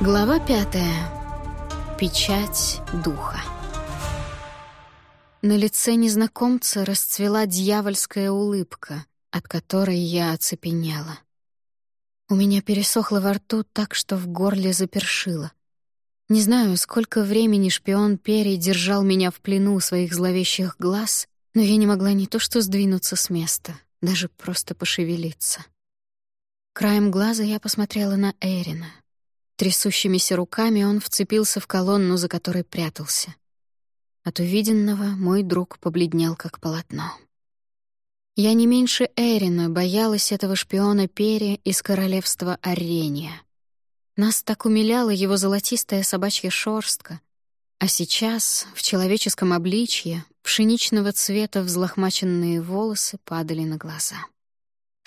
Глава пятая. Печать духа. На лице незнакомца расцвела дьявольская улыбка, от которой я оцепенела. У меня пересохло во рту так, что в горле запершило. Не знаю, сколько времени шпион Перри держал меня в плену своих зловещих глаз, но я не могла не то что сдвинуться с места, даже просто пошевелиться. Краем глаза я посмотрела на Эрина — Трясущимися руками он вцепился в колонну, за которой прятался. От увиденного мой друг побледнел, как полотно. Я не меньше Эрина боялась этого шпиона Перри из королевства Арения. Нас так умиляла его золотистая собачья шорстка, а сейчас в человеческом обличье пшеничного цвета взлохмаченные волосы падали на глаза.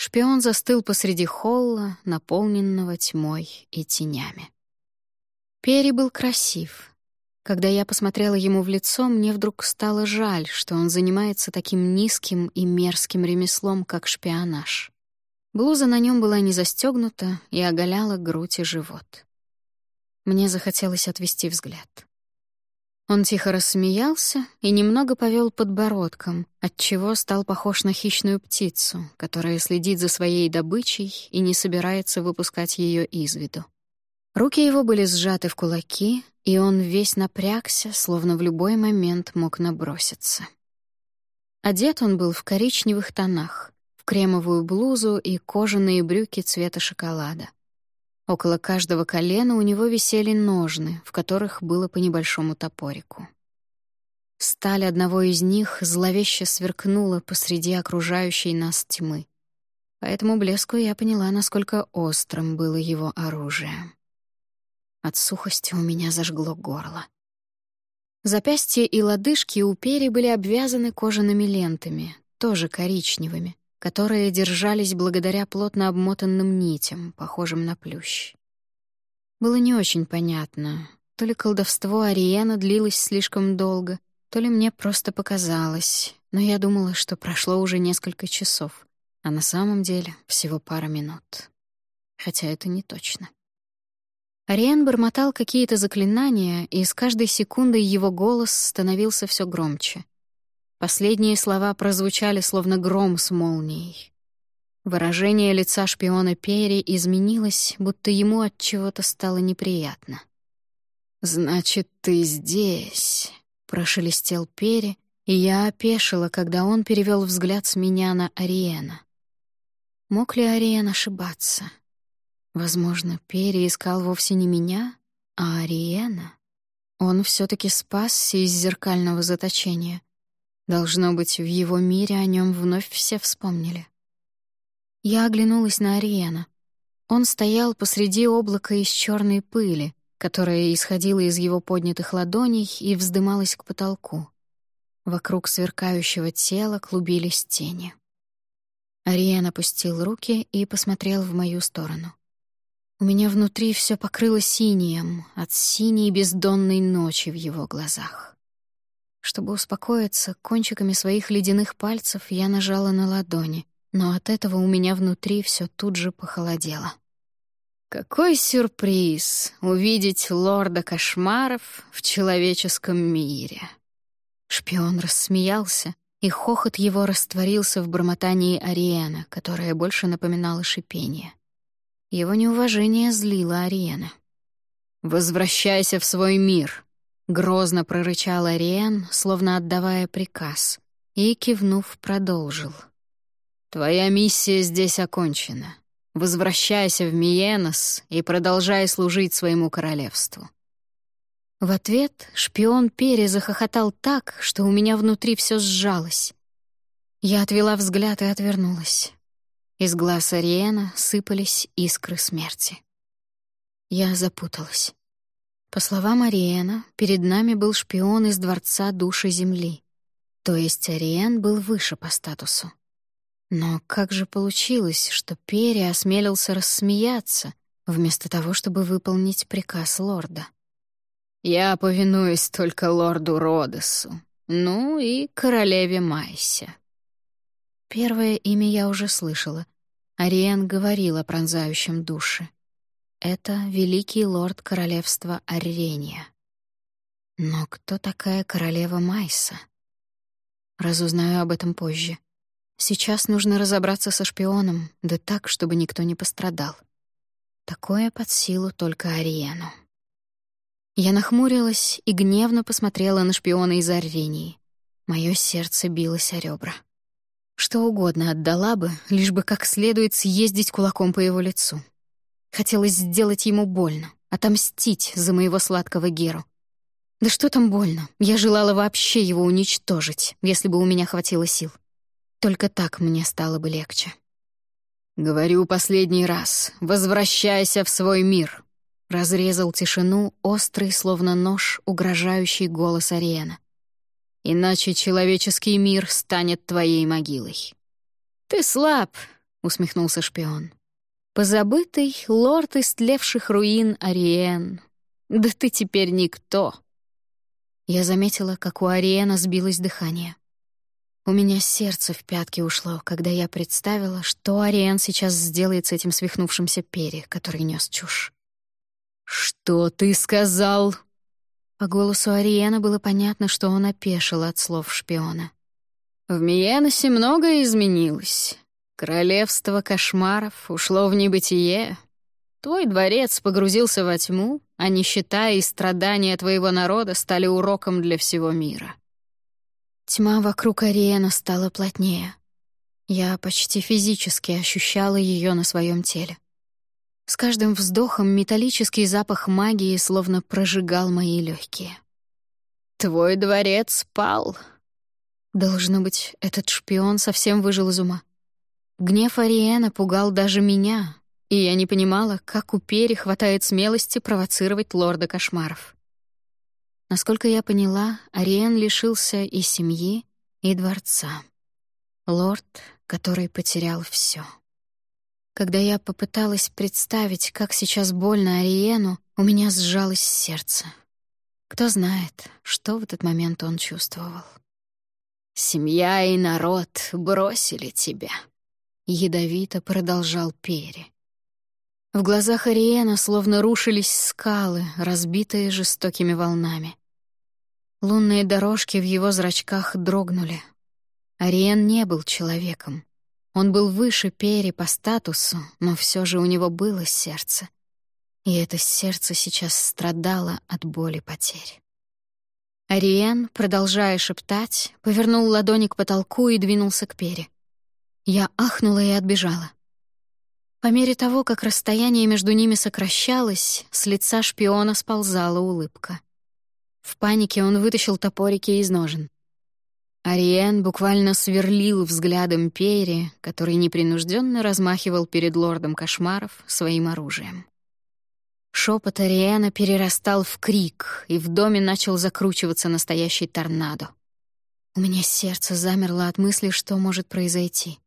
Шпион застыл посреди холла, наполненного тьмой и тенями. Перри был красив. Когда я посмотрела ему в лицо, мне вдруг стало жаль, что он занимается таким низким и мерзким ремеслом, как шпионаж. Блуза на нем была не застегнута и оголяла грудь и живот. Мне захотелось отвести взгляд. Он тихо рассмеялся и немного повел подбородком, отчего стал похож на хищную птицу, которая следит за своей добычей и не собирается выпускать ее из виду. Руки его были сжаты в кулаки, и он весь напрягся, словно в любой момент мог наброситься. Одет он был в коричневых тонах, в кремовую блузу и кожаные брюки цвета шоколада. Около каждого колена у него висели ножны, в которых было по небольшому топорику. Сталь одного из них зловеще сверкнула посреди окружающей нас тьмы. По этому блеску я поняла, насколько острым было его оружие. От сухости у меня зажгло горло. Запястья и лодыжки у Пери были обвязаны кожаными лентами, тоже коричневыми которые держались благодаря плотно обмотанным нитям, похожим на плющ. Было не очень понятно, то ли колдовство Ариена длилось слишком долго, то ли мне просто показалось, но я думала, что прошло уже несколько часов, а на самом деле всего пара минут. Хотя это не точно. Ариен бормотал какие-то заклинания, и с каждой секундой его голос становился все громче. Последние слова прозвучали словно гром с молнией. Выражение лица шпиона Перри изменилось, будто ему от чего-то стало неприятно. «Значит, ты здесь», — прошелестел Перри, и я опешила, когда он перевел взгляд с меня на Ариена. Мог ли Ариен ошибаться? Возможно, Перри искал вовсе не меня, а Ариена. Он все таки спасся из зеркального заточения — Должно быть, в его мире о нем вновь все вспомнили. Я оглянулась на Ариена. Он стоял посреди облака из черной пыли, которая исходила из его поднятых ладоней и вздымалась к потолку. Вокруг сверкающего тела клубились тени. Ариен опустил руки и посмотрел в мою сторону. У меня внутри все покрыло синим от синей бездонной ночи в его глазах. Чтобы успокоиться, кончиками своих ледяных пальцев я нажала на ладони, но от этого у меня внутри все тут же похолодело. Какой сюрприз увидеть лорда кошмаров в человеческом мире. Шпион рассмеялся, и хохот его растворился в бормотании Ариэна, которое больше напоминало шипение. Его неуважение злило Ариэна. «Возвращайся в свой мир», Грозно прорычал Ариен, словно отдавая приказ, и, кивнув, продолжил. «Твоя миссия здесь окончена. Возвращайся в Миенос и продолжай служить своему королевству». В ответ шпион Перри захохотал так, что у меня внутри все сжалось. Я отвела взгляд и отвернулась. Из глаз Ариена сыпались искры смерти. Я запуталась. По словам Ариэна, перед нами был шпион из Дворца Души Земли. То есть Ариен был выше по статусу. Но как же получилось, что Перри осмелился рассмеяться, вместо того, чтобы выполнить приказ лорда? «Я повинуюсь только лорду Родесу, ну и королеве Майсе». Первое имя я уже слышала. Ариен говорил о пронзающем душе. Это великий лорд королевства Аррения. Но кто такая королева Майса? Разузнаю об этом позже. Сейчас нужно разобраться со шпионом, да так, чтобы никто не пострадал. Такое под силу только Ариену. Я нахмурилась и гневно посмотрела на шпиона из Арвении. Моё сердце билось о ребра. Что угодно отдала бы, лишь бы как следует съездить кулаком по его лицу. Хотелось сделать ему больно, отомстить за моего сладкого Геру. Да что там больно? Я желала вообще его уничтожить, если бы у меня хватило сил. Только так мне стало бы легче. «Говорю последний раз, возвращайся в свой мир», — разрезал тишину острый, словно нож, угрожающий голос Ариэна. «Иначе человеческий мир станет твоей могилой». «Ты слаб», — усмехнулся шпион. «Позабытый лорд истлевших руин Ариен. Да ты теперь никто». Я заметила, как у Ариена сбилось дыхание. У меня сердце в пятки ушло, когда я представила, что Ариен сейчас сделает с этим свихнувшимся перья, который нес чушь. «Что ты сказал?» По голосу Ариена было понятно, что он опешил от слов шпиона. «В Миеносе многое изменилось. Королевство кошмаров ушло в небытие. Твой дворец погрузился во тьму, а нищета и страдания твоего народа стали уроком для всего мира. Тьма вокруг Ариэна стала плотнее. Я почти физически ощущала ее на своем теле. С каждым вздохом металлический запах магии словно прожигал мои легкие. «Твой дворец спал». Должно быть, этот шпион совсем выжил из ума. Гнев Ариэна пугал даже меня, и я не понимала, как у Пери хватает смелости провоцировать лорда кошмаров. Насколько я поняла, Ариен лишился и семьи, и дворца. Лорд, который потерял все. Когда я попыталась представить, как сейчас больно Ариену, у меня сжалось сердце. Кто знает, что в этот момент он чувствовал. «Семья и народ бросили тебя», — ядовито продолжал Пери. В глазах Ариена словно рушились скалы, разбитые жестокими волнами. Лунные дорожки в его зрачках дрогнули. Ариен не был человеком. Он был выше Пери по статусу, но все же у него было сердце. И это сердце сейчас страдало от боли потерь. Ариен, продолжая шептать, повернул ладони к потолку и двинулся к Пере. Я ахнула и отбежала. По мере того, как расстояние между ними сокращалось, с лица шпиона сползала улыбка. В панике он вытащил топорики из ножен. Ариен буквально сверлил взглядом Перри, который непринужденно размахивал перед лордом кошмаров своим оружием. Шепот Ариена перерастал в крик, и в доме начал закручиваться настоящий торнадо. У меня сердце замерло от мысли, что может произойти.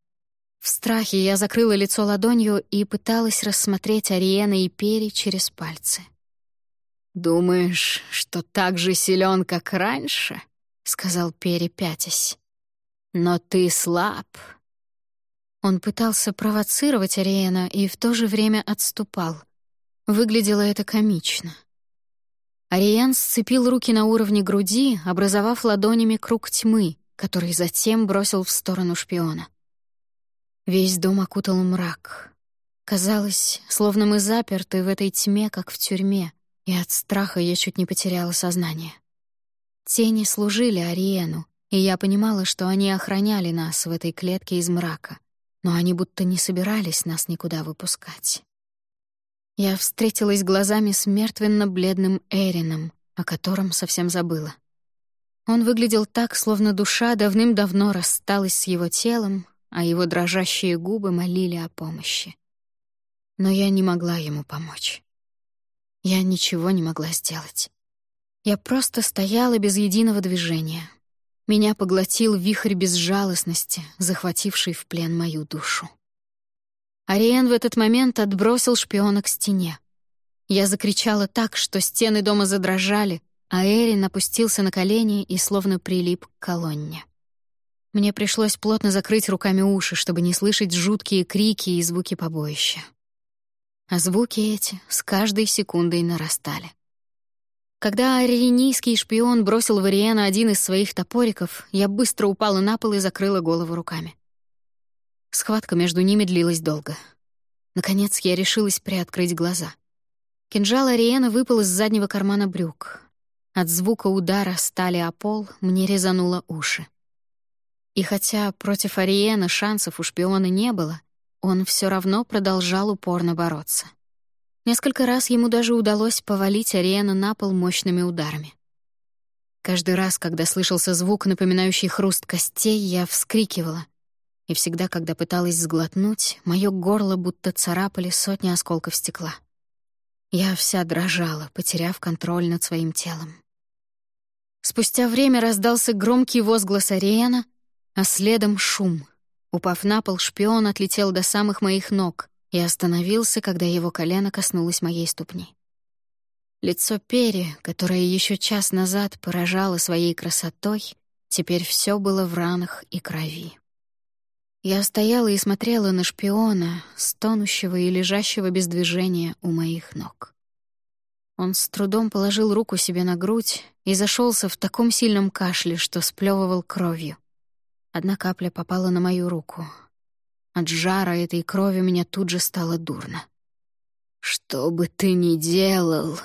В страхе я закрыла лицо ладонью и пыталась рассмотреть Ариена и Пери через пальцы. «Думаешь, что так же силен, как раньше?» — сказал Пери, пятясь. «Но ты слаб». Он пытался провоцировать Ариэна и в то же время отступал. Выглядело это комично. Ариен сцепил руки на уровне груди, образовав ладонями круг тьмы, который затем бросил в сторону шпиона. Весь дом окутал мрак. Казалось, словно мы заперты в этой тьме, как в тюрьме, и от страха я чуть не потеряла сознание. Тени служили Ариену, и я понимала, что они охраняли нас в этой клетке из мрака, но они будто не собирались нас никуда выпускать. Я встретилась глазами с мертвенно-бледным Эрином, о котором совсем забыла. Он выглядел так, словно душа давным-давно рассталась с его телом, а его дрожащие губы молили о помощи. Но я не могла ему помочь. Я ничего не могла сделать. Я просто стояла без единого движения. Меня поглотил вихрь безжалостности, захвативший в плен мою душу. Ариен в этот момент отбросил шпиона к стене. Я закричала так, что стены дома задрожали, а Эрин опустился на колени и словно прилип к колонне. Мне пришлось плотно закрыть руками уши, чтобы не слышать жуткие крики и звуки побоища. а звуки эти с каждой секундой нарастали. Когда аренийский шпион бросил в Ариэна один из своих топориков, я быстро упала на пол и закрыла голову руками. Схватка между ними длилась долго. Наконец я решилась приоткрыть глаза. Кинжал Ариэна выпал из заднего кармана брюк. От звука удара стали о пол мне резануло уши. И хотя против Ариэна шансов у шпиона не было, он все равно продолжал упорно бороться. Несколько раз ему даже удалось повалить Ариэна на пол мощными ударами. Каждый раз, когда слышался звук, напоминающий хруст костей, я вскрикивала. И всегда, когда пыталась сглотнуть, моё горло будто царапали сотни осколков стекла. Я вся дрожала, потеряв контроль над своим телом. Спустя время раздался громкий возглас Ариэна, а следом — шум. Упав на пол, шпион отлетел до самых моих ног, и остановился, когда его колено коснулось моей ступни. Лицо Пери, которое еще час назад поражало своей красотой, теперь все было в ранах и крови. Я стояла и смотрела на шпиона, стонущего и лежащего без движения у моих ног. Он с трудом положил руку себе на грудь и зашелся в таком сильном кашле, что сплевывал кровью. Одна капля попала на мою руку, от жара этой крови мне тут же стало дурно. «Что бы ты ни делал...»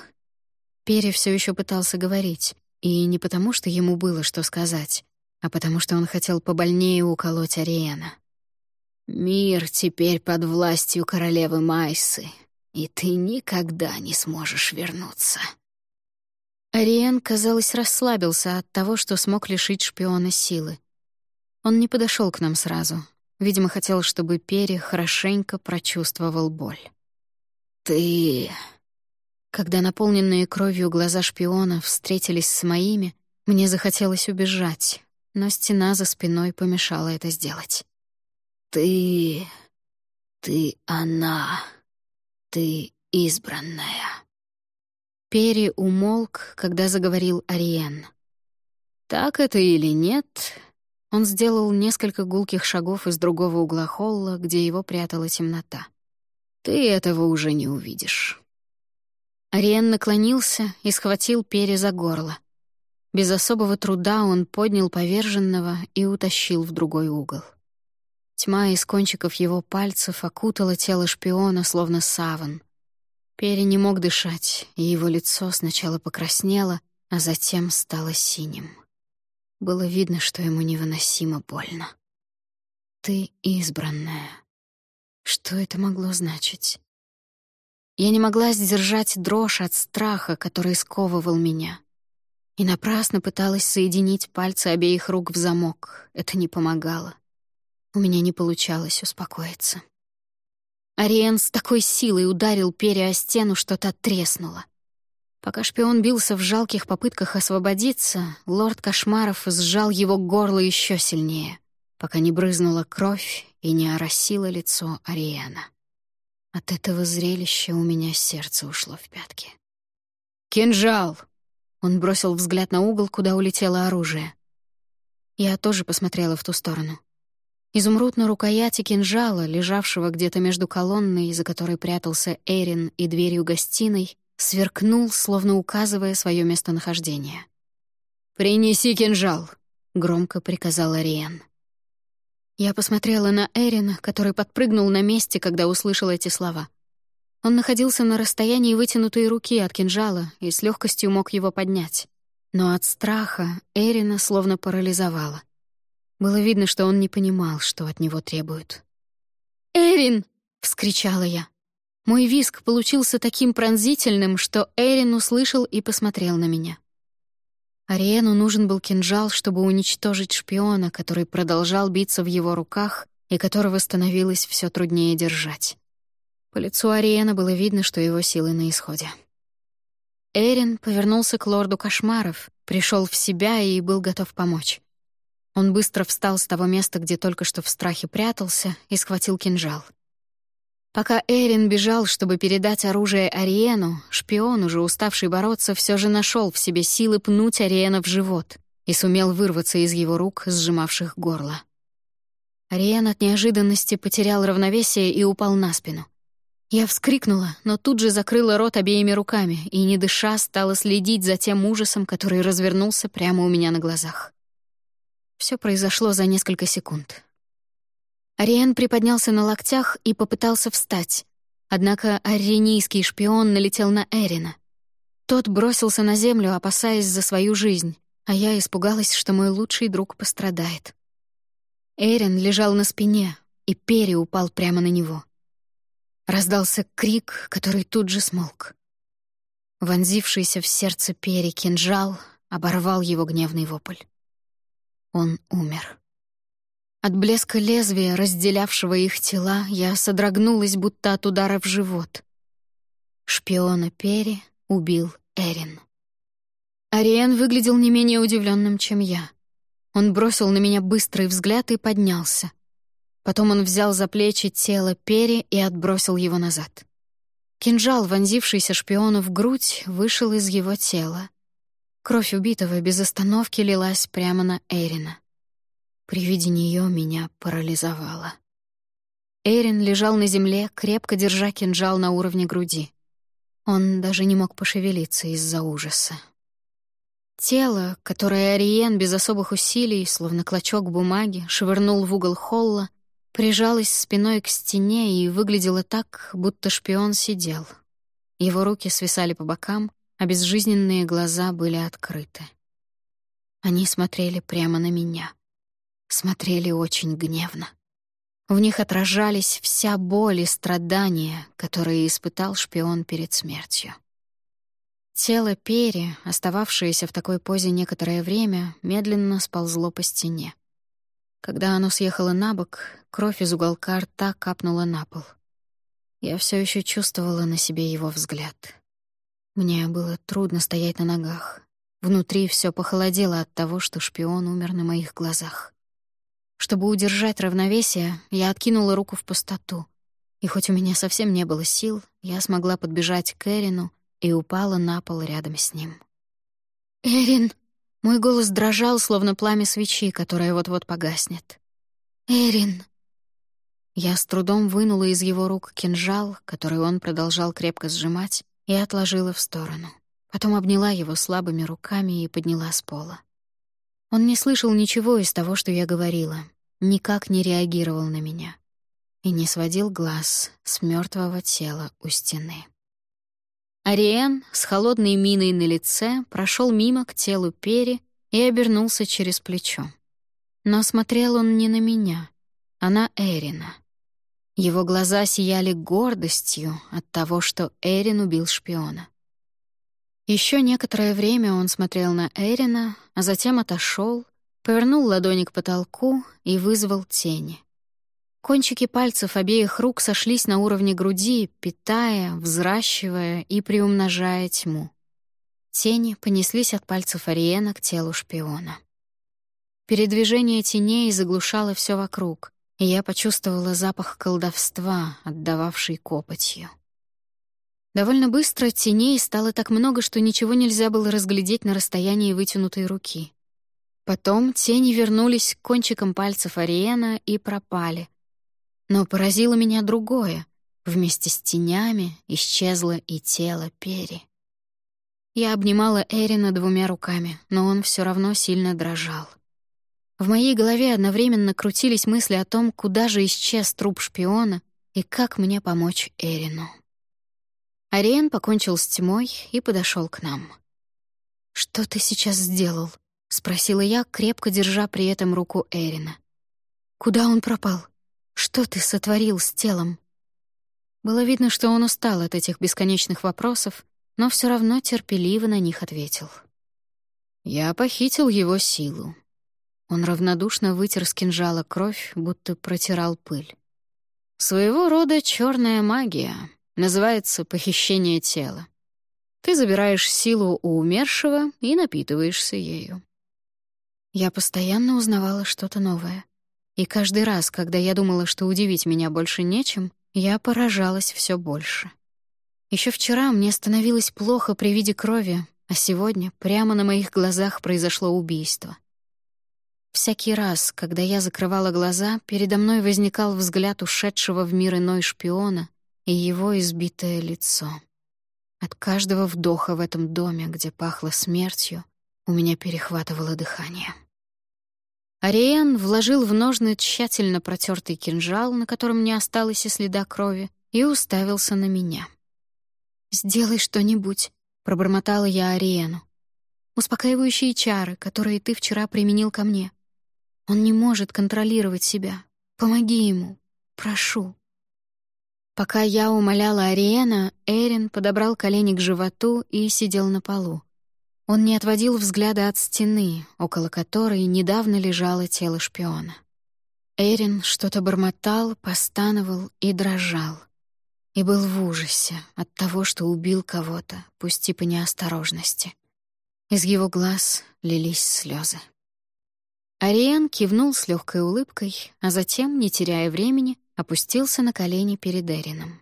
Перри все еще пытался говорить, и не потому, что ему было что сказать, а потому что он хотел побольнее уколоть Ариэна. «Мир теперь под властью королевы Майсы, и ты никогда не сможешь вернуться». Ариен, казалось, расслабился от того, что смог лишить шпиона силы. Он не подошел к нам сразу, Видимо, хотел, чтобы Перри хорошенько прочувствовал боль. «Ты...» Когда наполненные кровью глаза шпиона встретились с моими, мне захотелось убежать, но стена за спиной помешала это сделать. «Ты... ты она. Ты избранная». Перри умолк, когда заговорил Ариен. «Так это или нет, он сделал несколько гулких шагов из другого угла холла, где его прятала темнота. «Ты этого уже не увидишь». Ариен наклонился и схватил Пере за горло. Без особого труда он поднял поверженного и утащил в другой угол. Тьма из кончиков его пальцев окутала тело шпиона, словно саван. Пере не мог дышать, и его лицо сначала покраснело, а затем стало синим. Было видно, что ему невыносимо больно. «Ты избранная». Что это могло значить? Я не могла сдержать дрожь от страха, который сковывал меня. И напрасно пыталась соединить пальцы обеих рук в замок. Это не помогало. У меня не получалось успокоиться. Ариен с такой силой ударил перья о стену, что та треснула. Пока шпион бился в жалких попытках освободиться, лорд Кошмаров сжал его горло еще сильнее, пока не брызнула кровь и не оросило лицо Ариэна. От этого зрелища у меня сердце ушло в пятки. «Кинжал!» Он бросил взгляд на угол, куда улетело оружие. Я тоже посмотрела в ту сторону. Изумруд на рукояти кинжала, лежавшего где-то между колонной, за которой прятался Эрин, и дверью гостиной, сверкнул, словно указывая свое местонахождение. «Принеси кинжал», — громко приказал Ариен. Я посмотрела на Эрина, который подпрыгнул на месте, когда услышал эти слова. Он находился на расстоянии вытянутой руки от кинжала и с легкостью мог его поднять. Но от страха Эрина словно парализовала. Было видно, что он не понимал, что от него требуют. «Эрин!» — вскричала я. Мой виск получился таким пронзительным, что Эрин услышал и посмотрел на меня. Ариену нужен был кинжал, чтобы уничтожить шпиона, который продолжал биться в его руках и которого становилось все труднее держать. По лицу Ариена было видно, что его силы на исходе. Эрин повернулся к лорду Кошмаров, пришел в себя и был готов помочь. Он быстро встал с того места, где только что в страхе прятался, и схватил кинжал — Пока Эрин бежал, чтобы передать оружие Ариену, шпион, уже уставший бороться, все же нашел в себе силы пнуть Ариена в живот и сумел вырваться из его рук, сжимавших горло. Ариен от неожиданности потерял равновесие и упал на спину. Я вскрикнула, но тут же закрыла рот обеими руками и, не дыша, стала следить за тем ужасом, который развернулся прямо у меня на глазах. Все произошло за несколько секунд. Ариен приподнялся на локтях и попытался встать. Однако аренийский шпион налетел на Эрина. Тот бросился на землю, опасаясь за свою жизнь, а я испугалась, что мой лучший друг пострадает. Эрин лежал на спине, и Перри упал прямо на него. Раздался крик, который тут же смолк. Вонзившийся в сердце Перри кинжал оборвал его гневный вопль. Он умер. От блеска лезвия, разделявшего их тела, я содрогнулась, будто от удара в живот. Шпиона Перри убил Эрин. Ариен выглядел не менее удивленным, чем я. Он бросил на меня быстрый взгляд и поднялся. Потом он взял за плечи тело Перри и отбросил его назад. Кинжал, вонзившийся шпиону в грудь, вышел из его тела. Кровь убитого без остановки лилась прямо на Эрина. При виде нее меня парализовало. Эрин лежал на земле, крепко держа кинжал на уровне груди. Он даже не мог пошевелиться из-за ужаса. Тело, которое Ариен без особых усилий, словно клочок бумаги, швырнул в угол холла, прижалось спиной к стене и выглядело так, будто шпион сидел. Его руки свисали по бокам, а безжизненные глаза были открыты. Они смотрели прямо на меня смотрели очень гневно. В них отражались вся боль и страдания, которые испытал шпион перед смертью. Тело Пери, остававшееся в такой позе некоторое время, медленно сползло по стене. Когда оно съехало на бок, кровь из уголка рта капнула на пол. Я все еще чувствовала на себе его взгляд. Мне было трудно стоять на ногах. Внутри все похолодело от того, что шпион умер на моих глазах. Чтобы удержать равновесие, я откинула руку в пустоту. И хоть у меня совсем не было сил, я смогла подбежать к Эрину и упала на пол рядом с ним. «Эрин!» Мой голос дрожал, словно пламя свечи, которое вот-вот погаснет. «Эрин!» Я с трудом вынула из его рук кинжал, который он продолжал крепко сжимать, и отложила в сторону. Потом обняла его слабыми руками и подняла с пола. Он не слышал ничего из того, что я говорила, никак не реагировал на меня и не сводил глаз с мертвого тела у стены. Ариен с холодной миной на лице прошел мимо к телу Пери и обернулся через плечо. Но смотрел он не на меня, а на Эрина. Его глаза сияли гордостью от того, что Эрин убил шпиона. Еще некоторое время он смотрел на Эрина, а затем отошел, повернул ладони к потолку и вызвал тени. Кончики пальцев обеих рук сошлись на уровне груди, питая, взращивая и приумножая тьму. Тени понеслись от пальцев Ариена к телу шпиона. Передвижение теней заглушало все вокруг, и я почувствовала запах колдовства, отдававший копотью. Довольно быстро теней стало так много, что ничего нельзя было разглядеть на расстоянии вытянутой руки. Потом тени вернулись к кончикам пальцев Ариена и пропали. Но поразило меня другое. Вместе с тенями исчезло и тело Пери. Я обнимала Эрина двумя руками, но он все равно сильно дрожал. В моей голове одновременно крутились мысли о том, куда же исчез труп шпиона и как мне помочь Эрину. Ариен покончил с тьмой и подошел к нам. «Что ты сейчас сделал?» — спросила я, крепко держа при этом руку Эрина. «Куда он пропал? Что ты сотворил с телом?» Было видно, что он устал от этих бесконечных вопросов, но все равно терпеливо на них ответил. «Я похитил его силу». Он равнодушно вытер с кинжала кровь, будто протирал пыль. «Своего рода черная магия, Называется «похищение тела». Ты забираешь силу у умершего и напитываешься ею. Я постоянно узнавала что-то новое. И каждый раз, когда я думала, что удивить меня больше нечем, я поражалась все больше. Еще вчера мне становилось плохо при виде крови, а сегодня прямо на моих глазах произошло убийство. Всякий раз, когда я закрывала глаза, передо мной возникал взгляд ушедшего в мир иной шпиона, и его избитое лицо. От каждого вдоха в этом доме, где пахло смертью, у меня перехватывало дыхание. Ариен вложил в ножны тщательно протертый кинжал, на котором не осталось и следа крови, и уставился на меня. «Сделай что-нибудь», — пробормотала я Ариену. «Успокаивающие чары, которые ты вчера применил ко мне. Он не может контролировать себя. Помоги ему. Прошу». Пока я умоляла Ариена, Эрин подобрал колени к животу и сидел на полу. Он не отводил взгляда от стены, около которой недавно лежало тело шпиона. Эрин что-то бормотал, постановал и дрожал. И был в ужасе от того, что убил кого-то, пусть и по неосторожности. Из его глаз лились слезы. Ариен кивнул с легкой улыбкой, а затем, не теряя времени, опустился на колени перед Эрином.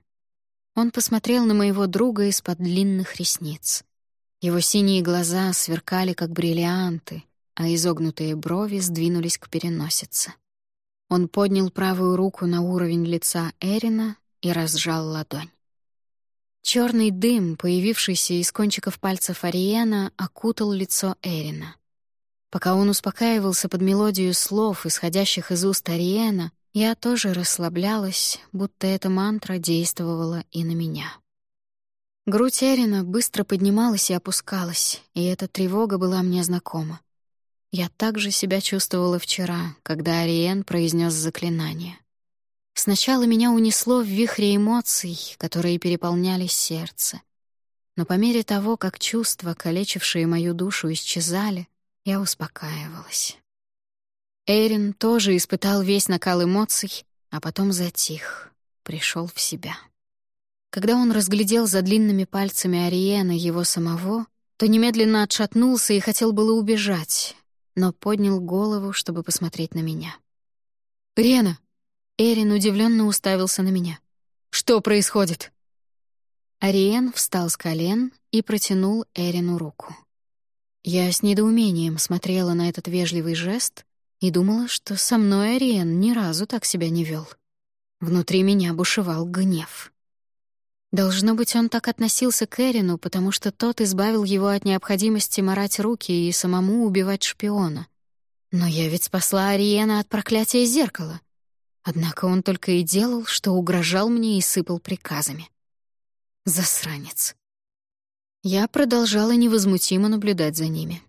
Он посмотрел на моего друга из-под длинных ресниц. Его синие глаза сверкали, как бриллианты, а изогнутые брови сдвинулись к переносице. Он поднял правую руку на уровень лица Эрина и разжал ладонь. Черный дым, появившийся из кончиков пальцев Ариена, окутал лицо Эрина. Пока он успокаивался под мелодию слов, исходящих из уст Ариена, я тоже расслаблялась, будто эта мантра действовала и на меня. Грудь Эрина быстро поднималась и опускалась, и эта тревога была мне знакома. Я также себя чувствовала вчера, когда Ариен произнес заклинание. Сначала меня унесло в вихре эмоций, которые переполняли сердце. Но по мере того, как чувства, калечившие мою душу, исчезали, я успокаивалась. Эрин тоже испытал весь накал эмоций, а потом затих, пришел в себя. Когда он разглядел за длинными пальцами Ариена его самого, то немедленно отшатнулся и хотел было убежать, но поднял голову, чтобы посмотреть на меня. «Рена!» Эрин удивленно уставился на меня. «Что происходит?» Ариен встал с колен и протянул Эрину руку. Я с недоумением смотрела на этот вежливый жест и думала, что со мной Ариен ни разу так себя не вел. Внутри меня бушевал гнев. Должно быть, он так относился к Эрину, потому что тот избавил его от необходимости морать руки и самому убивать шпиона. Но я ведь спасла Ариена от проклятия зеркала. Однако он только и делал, что угрожал мне и сыпал приказами. Засранец. Я продолжала невозмутимо наблюдать за ними.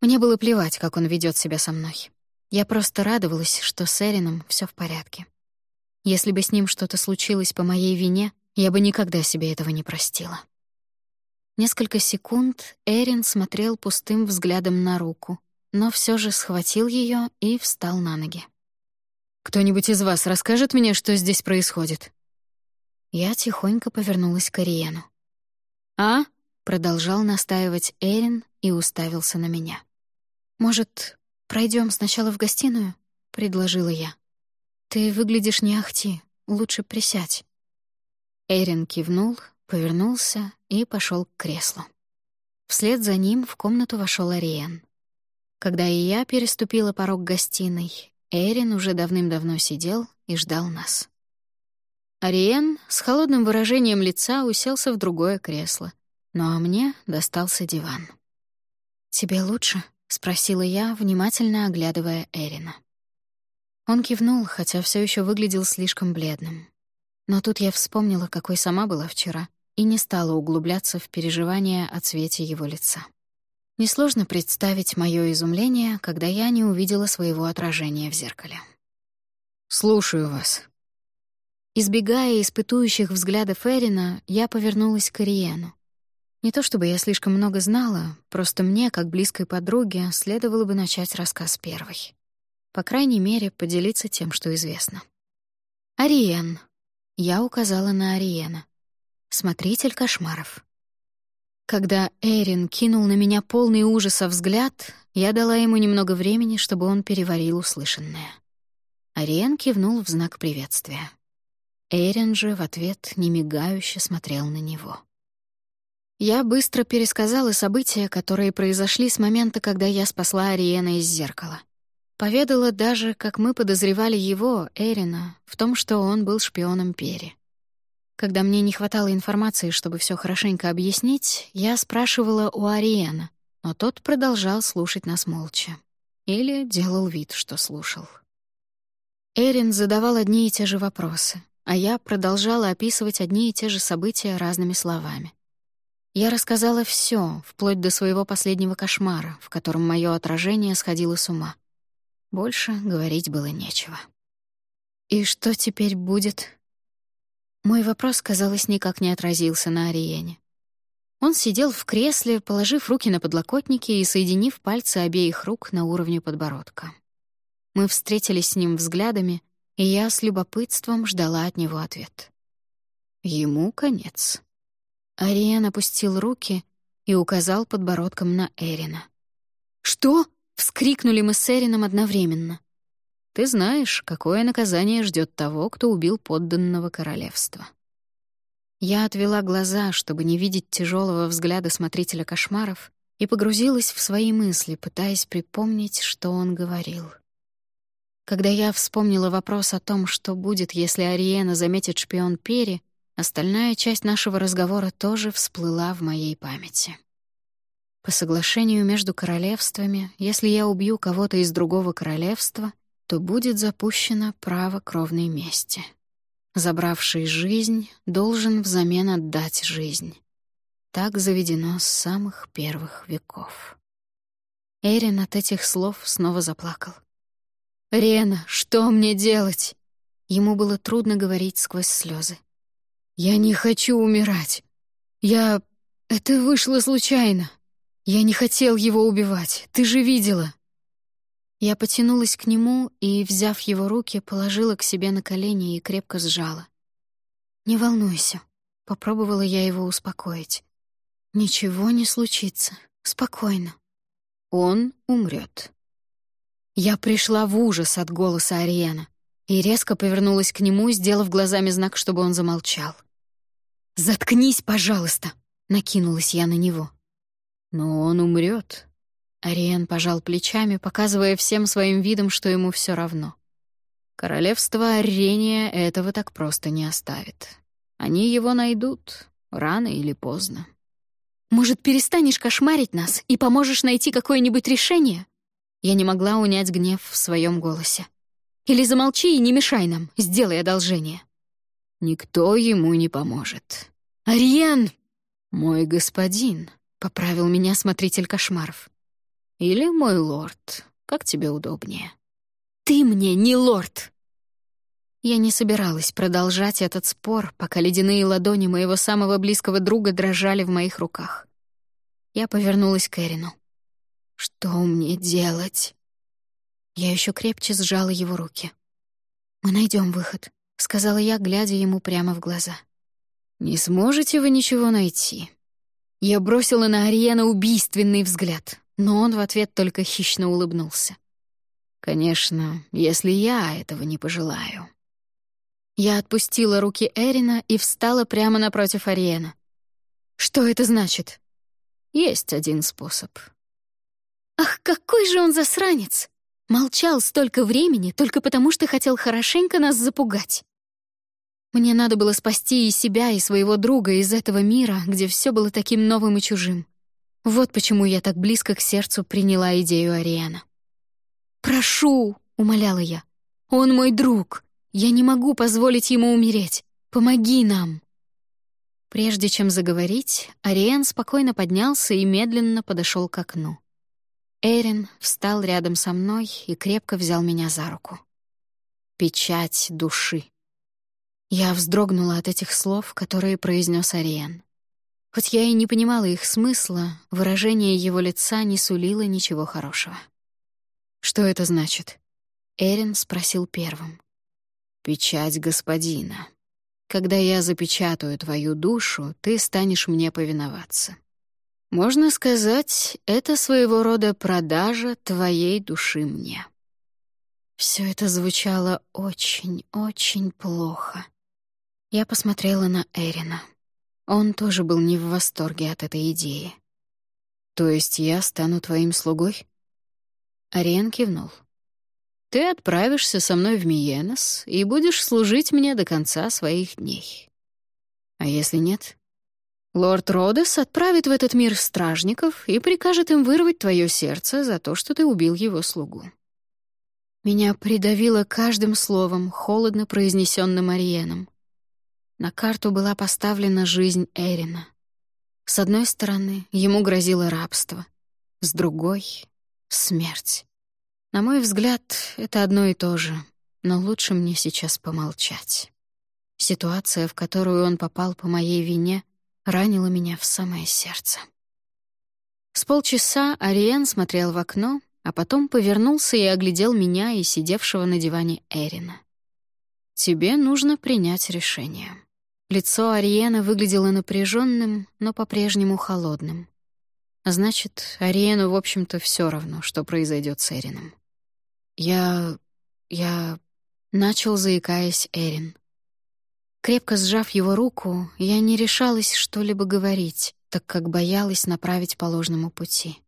Мне было плевать, как он ведет себя со мной. Я просто радовалась, что с Эрином все в порядке. Если бы с ним что-то случилось по моей вине, я бы никогда себе этого не простила. Несколько секунд Эрин смотрел пустым взглядом на руку, но все же схватил ее и встал на ноги. «Кто-нибудь из вас расскажет мне, что здесь происходит?» Я тихонько повернулась к Ариену. «А?» — продолжал настаивать Эрин и уставился на меня. «Может, пройдем сначала в гостиную?» — предложила я. «Ты выглядишь не ахти, лучше присядь». Эрин кивнул, повернулся и пошел к креслу. Вслед за ним в комнату вошел Ариен. Когда и я переступила порог гостиной, Эрин уже давным-давно сидел и ждал нас. Ариен с холодным выражением лица уселся в другое кресло, ну а мне достался диван. «Тебе лучше?» — спросила я, внимательно оглядывая Эрина. Он кивнул, хотя все еще выглядел слишком бледным. Но тут я вспомнила, какой сама была вчера, и не стала углубляться в переживания о цвете его лица. Несложно представить моё изумление, когда я не увидела своего отражения в зеркале. «Слушаю вас». Избегая испытующих взглядов Эрина, я повернулась к Ириену. Не то чтобы я слишком много знала, просто мне, как близкой подруге, следовало бы начать рассказ первой. По крайней мере, поделиться тем, что известно. «Ариен», я указала на Ариена. Смотритель кошмаров. Когда Эрин кинул на меня полный ужаса взгляд, я дала ему немного времени, чтобы он переварил услышанное. Ариен кивнул в знак приветствия. Эрин же в ответ немигающе смотрел на него. Я быстро пересказала события, которые произошли с момента, когда я спасла Ариена из зеркала. Поведала даже, как мы подозревали его, Эрина, в том, что он был шпионом Пери. Когда мне не хватало информации, чтобы все хорошенько объяснить, я спрашивала у Ариена, но тот продолжал слушать нас молча. Или делал вид, что слушал. Эрин задавал одни и те же вопросы, а я продолжала описывать одни и те же события разными словами. Я рассказала все, вплоть до своего последнего кошмара, в котором мое отражение сходило с ума. Больше говорить было нечего. «И что теперь будет?» Мой вопрос, казалось, никак не отразился на Ариене. Он сидел в кресле, положив руки на подлокотники и соединив пальцы обеих рук на уровне подбородка. Мы встретились с ним взглядами, и я с любопытством ждала от него ответ. Ему конец. Ариен опустил руки и указал подбородком на Эрина. «Что?» — вскрикнули мы с Эрином одновременно. Ты знаешь, какое наказание ждет того, кто убил подданного королевства. Я отвела глаза, чтобы не видеть тяжелого взгляда смотрителя кошмаров, и погрузилась в свои мысли, пытаясь припомнить, что он говорил. Когда я вспомнила вопрос о том, что будет, если Ариена заметит шпион Пери, остальная часть нашего разговора тоже всплыла в моей памяти. По соглашению между королевствами, если я убью кого-то из другого королевства, то будет запущено право кровной мести. Забравший жизнь должен взамен отдать жизнь. Так заведено с самых первых веков. Эрин от этих слов снова заплакал. «Рена, что мне делать?» Ему было трудно говорить сквозь слезы. «Я не хочу умирать. Я... Это вышло случайно. Я не хотел его убивать. Ты же видела». Я потянулась к нему и, взяв его руки, положила к себе на колени и крепко сжала. «Не волнуйся», — попробовала я его успокоить. «Ничего не случится. Спокойно. Он умрет. Я пришла в ужас от голоса Ариена и резко повернулась к нему, сделав глазами знак, чтобы он замолчал. «Заткнись, пожалуйста!» — накинулась я на него. «Но он умрет, Ариен пожал плечами, показывая всем своим видом, что ему все равно. Королевство Арения этого так просто не оставит. Они его найдут, рано или поздно. «Может, перестанешь кошмарить нас и поможешь найти какое-нибудь решение?» Я не могла унять гнев в своем голосе. «Или замолчи и не мешай нам, сделай одолжение». «Никто ему не поможет». «Ариен!» «Мой господин», — поправил меня смотритель кошмаров. Или мой лорд, как тебе удобнее. Ты мне не лорд. Я не собиралась продолжать этот спор, пока ледяные ладони моего самого близкого друга дрожали в моих руках. Я повернулась к Эрину. Что мне делать? Я еще крепче сжала его руки. Мы найдем выход, сказала я, глядя ему прямо в глаза. Не сможете вы ничего найти. Я бросила на Ариена убийственный взгляд но он в ответ только хищно улыбнулся. «Конечно, если я этого не пожелаю». Я отпустила руки Эрина и встала прямо напротив Ариена. «Что это значит?» «Есть один способ». «Ах, какой же он засранец! Молчал столько времени только потому, что хотел хорошенько нас запугать». Мне надо было спасти и себя, и своего друга из этого мира, где все было таким новым и чужим. Вот почему я так близко к сердцу приняла идею Ариана. «Прошу!» — умоляла я. «Он мой друг. Я не могу позволить ему умереть. Помоги нам!» Прежде чем заговорить, Ариан спокойно поднялся и медленно подошел к окну. Эрин встал рядом со мной и крепко взял меня за руку. «Печать души». Я вздрогнула от этих слов, которые произнес Ариен. Хоть я и не понимала их смысла, выражение его лица не сулило ничего хорошего. «Что это значит?» Эрин спросил первым. «Печать господина. Когда я запечатаю твою душу, ты станешь мне повиноваться. Можно сказать, это своего рода продажа твоей души мне». Все это звучало очень-очень плохо. Я посмотрела на Эрина. Он тоже был не в восторге от этой идеи. «То есть я стану твоим слугой?» Ариен кивнул. «Ты отправишься со мной в Миенос и будешь служить мне до конца своих дней. А если нет? Лорд Родес отправит в этот мир стражников и прикажет им вырвать твое сердце за то, что ты убил его слугу. Меня придавило каждым словом, холодно произнесенным Ариеном. На карту была поставлена жизнь Эрина. С одной стороны, ему грозило рабство, с другой — смерть. На мой взгляд, это одно и то же, но лучше мне сейчас помолчать. Ситуация, в которую он попал по моей вине, ранила меня в самое сердце. С полчаса Ариен смотрел в окно, а потом повернулся и оглядел меня и сидевшего на диване Эрина. «Тебе нужно принять решение». Лицо Ариена выглядело напряженным, но по-прежнему холодным. Значит, Ариену, в общем-то, все равно, что произойдет с Эрином. «Я... я...» — начал, заикаясь Эрин. Крепко сжав его руку, я не решалась что-либо говорить, так как боялась направить по ложному пути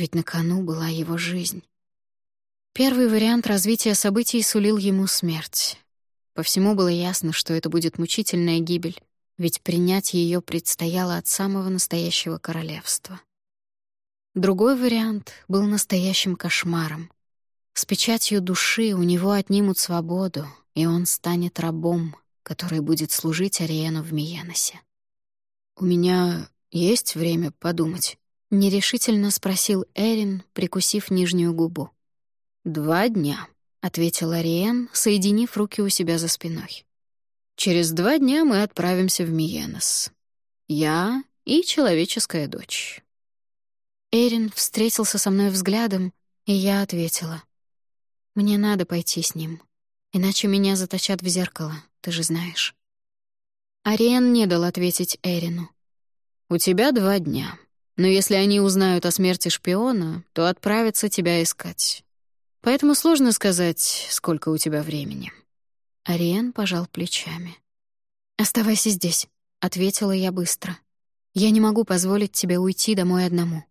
ведь на кону была его жизнь. Первый вариант развития событий сулил ему смерть. По всему было ясно, что это будет мучительная гибель, ведь принять ее предстояло от самого настоящего королевства. Другой вариант был настоящим кошмаром. С печатью души у него отнимут свободу, и он станет рабом, который будет служить Ариену в Миеносе. «У меня есть время подумать?» — нерешительно спросил Эрин, прикусив нижнюю губу. «Два дня», — ответил Ариен, соединив руки у себя за спиной. «Через два дня мы отправимся в Миенос. Я и человеческая дочь». Эрин встретился со мной взглядом, и я ответила. «Мне надо пойти с ним, иначе меня заточат в зеркало, ты же знаешь». Ариен не дал ответить Эрину. «У тебя два дня», но если они узнают о смерти шпиона, то отправятся тебя искать. Поэтому сложно сказать, сколько у тебя времени». Ариен пожал плечами. «Оставайся здесь», — ответила я быстро. «Я не могу позволить тебе уйти домой одному».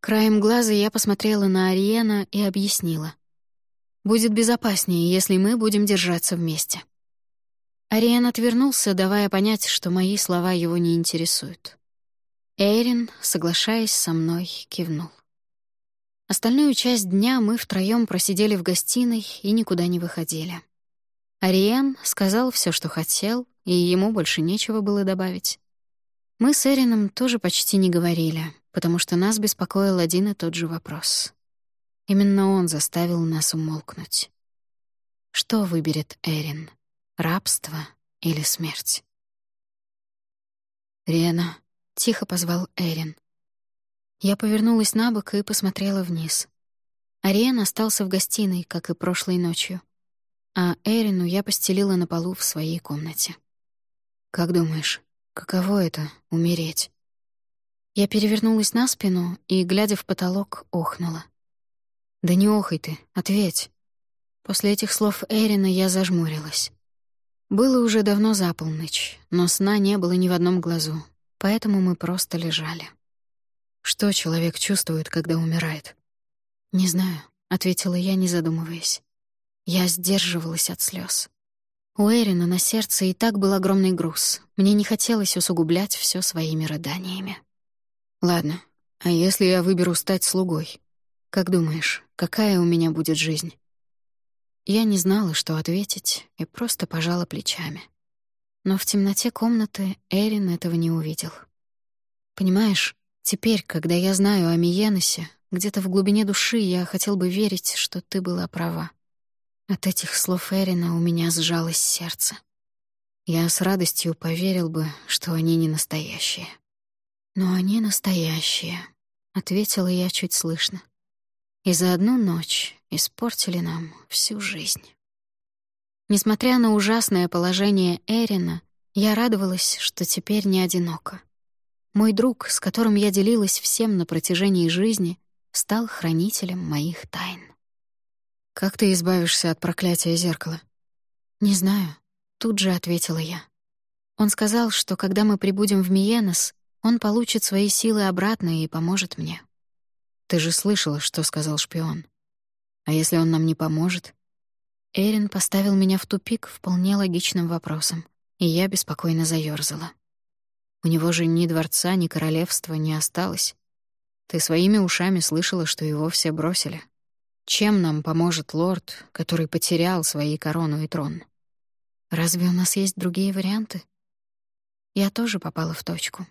Краем глаза я посмотрела на Ариена и объяснила. «Будет безопаснее, если мы будем держаться вместе». Ариен отвернулся, давая понять, что мои слова его не интересуют. Эйрин, соглашаясь со мной, кивнул. Остальную часть дня мы втроём просидели в гостиной и никуда не выходили. Ариен сказал всё, что хотел, и ему больше нечего было добавить. Мы с Эрином тоже почти не говорили, потому что нас беспокоил один и тот же вопрос. Именно он заставил нас умолкнуть. Что выберет Эрин? Рабство или смерть? «Рена», — тихо позвал Эрин. Я повернулась на бок и посмотрела вниз. Ариен остался в гостиной, как и прошлой ночью. А Эрину я постелила на полу в своей комнате. «Как думаешь, каково это — умереть?» Я перевернулась на спину и, глядя в потолок, охнула. «Да не охай ты, ответь». После этих слов Эрина я зажмурилась. Было уже давно за полночь, но сна не было ни в одном глазу, поэтому мы просто лежали. Что человек чувствует, когда умирает? «Не знаю», — ответила я, не задумываясь. Я сдерживалась от слез. У Эрина на сердце и так был огромный груз. Мне не хотелось усугублять все своими рыданиями. «Ладно, а если я выберу стать слугой? Как думаешь, какая у меня будет жизнь?» Я не знала, что ответить, и просто пожала плечами. Но в темноте комнаты Эрин этого не увидел. «Понимаешь, теперь, когда я знаю о Миеносе, где-то в глубине души я хотел бы верить, что ты была права. От этих слов Эрина у меня сжалось сердце. Я с радостью поверил бы, что они не настоящие. Но они настоящие, — ответила я чуть слышно. И за одну ночь испортили нам всю жизнь. Несмотря на ужасное положение Эрина, я радовалась, что теперь не одинока. Мой друг, с которым я делилась всем на протяжении жизни, стал хранителем моих тайн. «Как ты избавишься от проклятия зеркала?» «Не знаю», — тут же ответила я. Он сказал, что когда мы прибудем в Миенос, он получит свои силы обратно и поможет мне. Ты же слышала, что сказал шпион. А если он нам не поможет? Эрин поставил меня в тупик вполне логичным вопросом, и я беспокойно заёрзала. У него же ни дворца, ни королевства не осталось. Ты своими ушами слышала, что его все бросили. Чем нам поможет лорд, который потерял свои корону и трон? Разве у нас есть другие варианты? Я тоже попала в точку.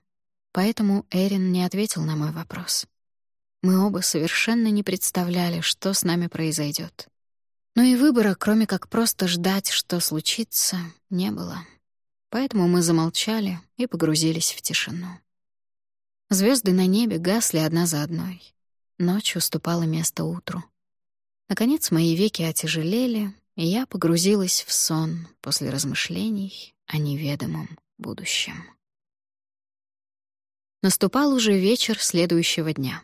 Поэтому Эрин не ответил на мой вопрос. Мы оба совершенно не представляли, что с нами произойдет. Но и выбора, кроме как просто ждать, что случится, не было. Поэтому мы замолчали и погрузились в тишину. Звезды на небе гасли одна за одной. Ночь уступала место утру. Наконец мои веки отяжелели, и я погрузилась в сон после размышлений о неведомом будущем. Наступал уже вечер следующего дня.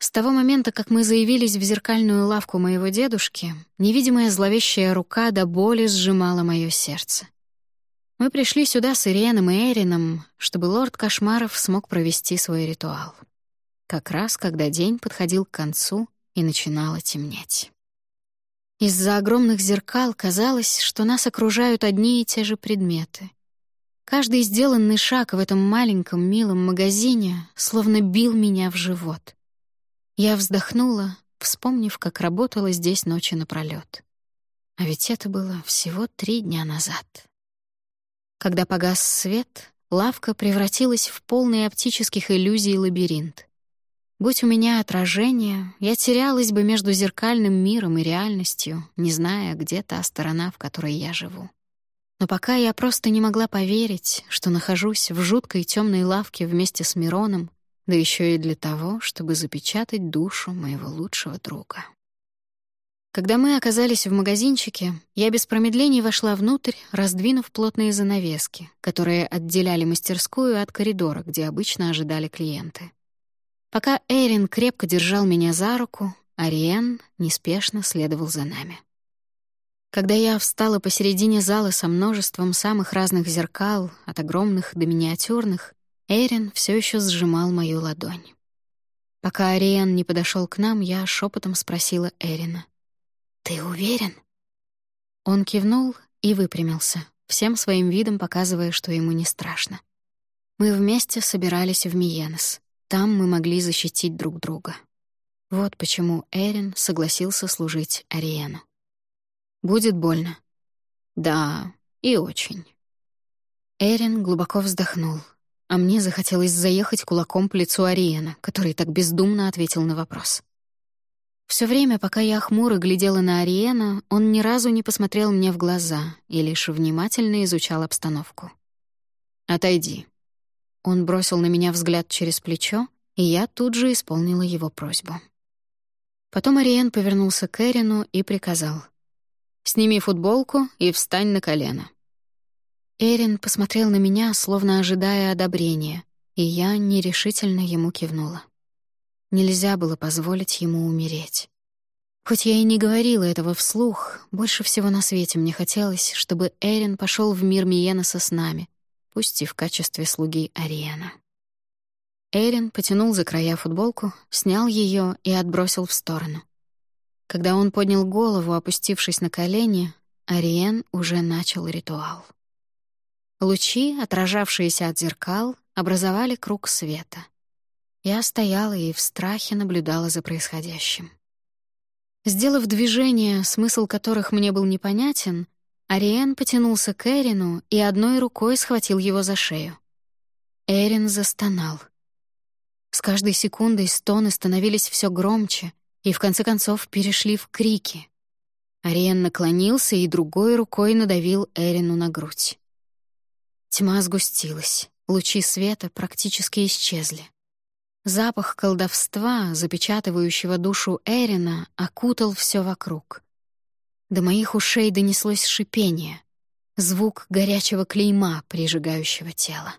С того момента, как мы заявились в зеркальную лавку моего дедушки, невидимая зловещая рука до боли сжимала мое сердце — мы пришли сюда с Иреном и Эрином, чтобы лорд Кошмаров смог провести свой ритуал. Как раз, когда день подходил к концу и начинало темнеть. Из-за огромных зеркал казалось, что нас окружают одни и те же предметы. Каждый сделанный шаг в этом маленьком милом магазине словно бил меня в живот. Я вздохнула, вспомнив, как работала здесь ночи напролёт. А ведь это было всего три дня назад. Когда погас свет, лавка превратилась в полный оптических иллюзий лабиринт. Будь у меня отражение, я терялась бы между зеркальным миром и реальностью, не зная, где та сторона, в которой я живу. Но пока я просто не могла поверить, что нахожусь в жуткой темной лавке вместе с Мироном, да еще и для того, чтобы запечатать душу моего лучшего друга. Когда мы оказались в магазинчике, я без промедлений вошла внутрь, раздвинув плотные занавески, которые отделяли мастерскую от коридора, где обычно ожидали клиенты. Пока Эрин крепко держал меня за руку, Ариен неспешно следовал за нами. Когда я встала посередине зала со множеством самых разных зеркал, от огромных до миниатюрных, Эрин все еще сжимал мою ладонь. Пока Ариен не подошел к нам, я шепотом спросила Эрина. «Ты уверен?» Он кивнул и выпрямился, всем своим видом показывая, что ему не страшно. Мы вместе собирались в Миенес. Там мы могли защитить друг друга. Вот почему Эрин согласился служить Ариену. «Будет больно?» «Да, и очень». Эрин глубоко вздохнул, а мне захотелось заехать кулаком по лицу Ариена, который так бездумно ответил на вопрос. Все время, пока я хмуро глядела на Ариена, он ни разу не посмотрел мне в глаза и лишь внимательно изучал обстановку. «Отойди». Он бросил на меня взгляд через плечо, и я тут же исполнила его просьбу. Потом Ариен повернулся к Эрину и приказал. «Сними футболку и встань на колено». Эрин посмотрел на меня, словно ожидая одобрения, и я нерешительно ему кивнула. Нельзя было позволить ему умереть. Хоть я и не говорила этого вслух, больше всего на свете мне хотелось, чтобы Эрин пошел в мир Миеноса с нами, пусть и в качестве слуги Ариена. Эрин потянул за края футболку, снял ее и отбросил в сторону. Когда он поднял голову, опустившись на колени, Ариен уже начал ритуал. Лучи, отражавшиеся от зеркал, образовали круг света. Я стояла и в страхе наблюдала за происходящим. Сделав движение, смысл которых мне был непонятен, Ариен потянулся к Эрину и одной рукой схватил его за шею. Эрин застонал. С каждой секундой стоны становились все громче и в конце концов перешли в крики. Ариен наклонился и другой рукой надавил Эрину на грудь. Тьма сгустилась, лучи света практически исчезли. Запах колдовства, запечатывающего душу Эрина, окутал все вокруг. До моих ушей донеслось шипение, звук горячего клейма, прижигающего тело.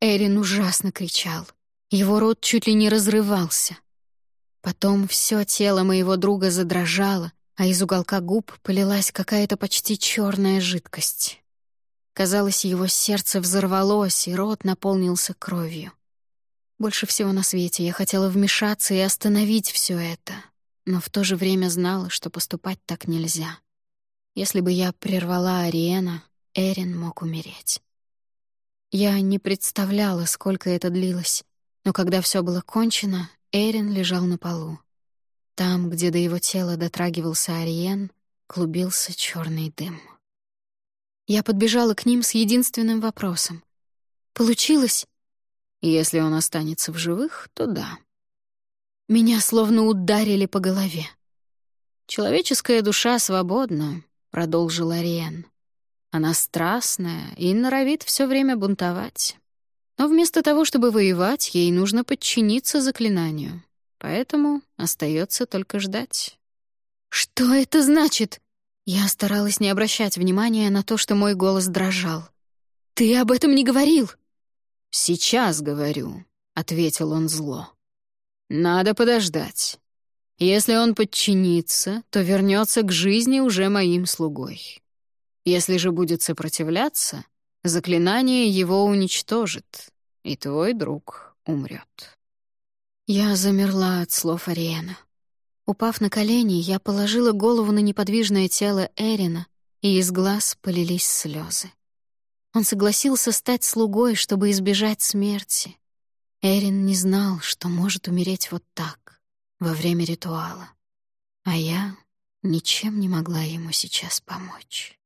Эрин ужасно кричал. Его рот чуть ли не разрывался. Потом все тело моего друга задрожало, а из уголка губ полилась какая-то почти черная жидкость. Казалось, его сердце взорвалось, и рот наполнился кровью. Больше всего на свете я хотела вмешаться и остановить все это, но в то же время знала, что поступать так нельзя. Если бы я прервала Ариена, Эрин мог умереть. Я не представляла, сколько это длилось, но когда все было кончено, Эрин лежал на полу. Там, где до его тела дотрагивался Ариен, клубился черный дым. Я подбежала к ним с единственным вопросом. «Получилось?» «Если он останется в живых, то да». Меня словно ударили по голове. «Человеческая душа свободна», — продолжил Ариен. «Она страстная и норовит все время бунтовать. Но вместо того, чтобы воевать, ей нужно подчиниться заклинанию. Поэтому остается только ждать». «Что это значит?» Я старалась не обращать внимания на то, что мой голос дрожал. «Ты об этом не говорил!» «Сейчас говорю», — ответил он зло. «Надо подождать. Если он подчинится, то вернется к жизни уже моим слугой. Если же будет сопротивляться, заклинание его уничтожит, и твой друг умрет». Я замерла от слов Ариэна. Упав на колени, я положила голову на неподвижное тело Эрина, и из глаз полились слезы. Он согласился стать слугой, чтобы избежать смерти. Эрин не знал, что может умереть вот так, во время ритуала. А я ничем не могла ему сейчас помочь.